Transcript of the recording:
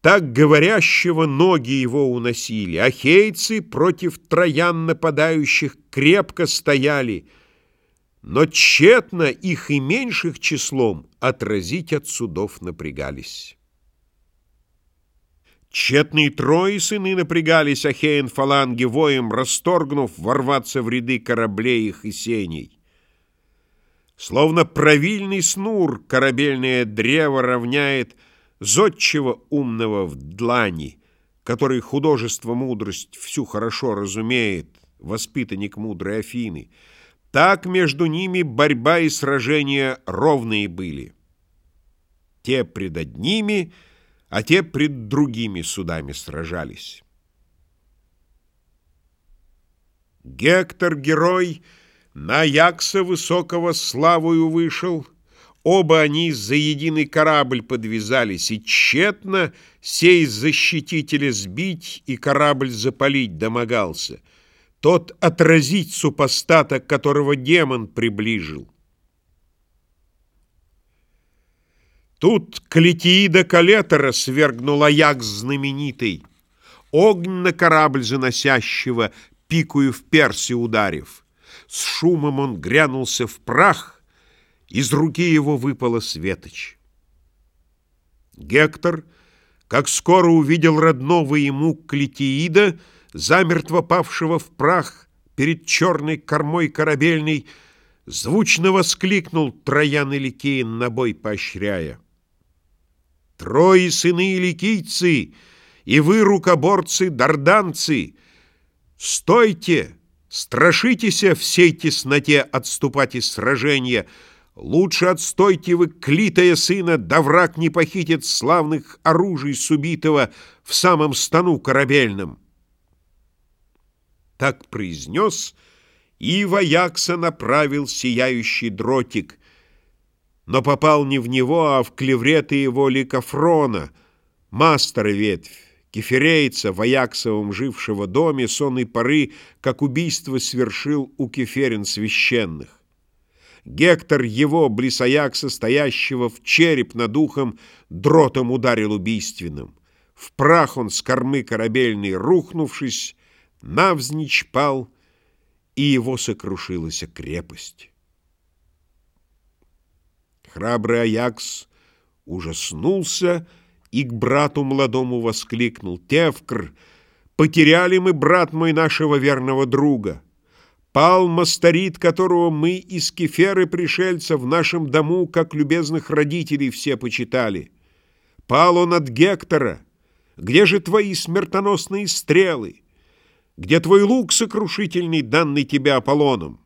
Так говорящего ноги его уносили, Ахейцы против троян нападающих крепко стояли, Но тщетно их и меньших числом Отразить от судов напрягались. Тщетные трои сыны напрягались Ахеен фаланги воем, Расторгнув ворваться в ряды кораблей их и сеней. Словно правильный снур корабельное древо равняет — зодчего умного в длани, который художество мудрость всю хорошо разумеет, воспитанник мудрой Афины, так между ними борьба и сражения ровные были. Те пред одними, а те пред другими судами сражались. Гектор, герой, на Якса высокого славою вышел — Оба они за единый корабль подвязались, и тщетно сей защитителя сбить и корабль запалить домогался. Тот отразить супостата, которого демон приближил. Тут Клетиида Калетора свергнул Аякс знаменитый, Огнь на корабль заносящего, пикую в перси ударив. С шумом он грянулся в прах — из руки его выпала светоч. Гектор, как скоро увидел родного ему Клетиида, замертво павшего в прах перед черной кормой корабельной, звучно воскликнул Троян и Ликеин, на бой поощряя. «Трое сыны ликийцы, и вы, рукоборцы, дарданцы, стойте, страшитесь всей тесноте отступать из сражения, Лучше отстойте вы, клитая сына, да враг не похитит славных оружий с убитого в самом стану корабельном. Так произнес, и Ваякса направил сияющий дротик, но попал не в него, а в клевреты его ликофрона, мастера ветвь, кефирейца, в жившего доме, сонной поры, как убийство свершил у кеферин священных. Гектор его, блисоякса, стоящего в череп над ухом, дротом ударил убийственным. В прах он с кормы корабельной, рухнувшись, навзничь пал, и его сокрушилась крепость. Храбрый Аякс ужаснулся и к брату молодому воскликнул. «Тевкр, потеряли мы, брат мой, нашего верного друга!» Пал Мастарит, которого мы из Кеферы пришельца в нашем дому, как любезных родителей, все почитали. Пал он от Гектора. Где же твои смертоносные стрелы? Где твой лук сокрушительный, данный тебе Аполлоном?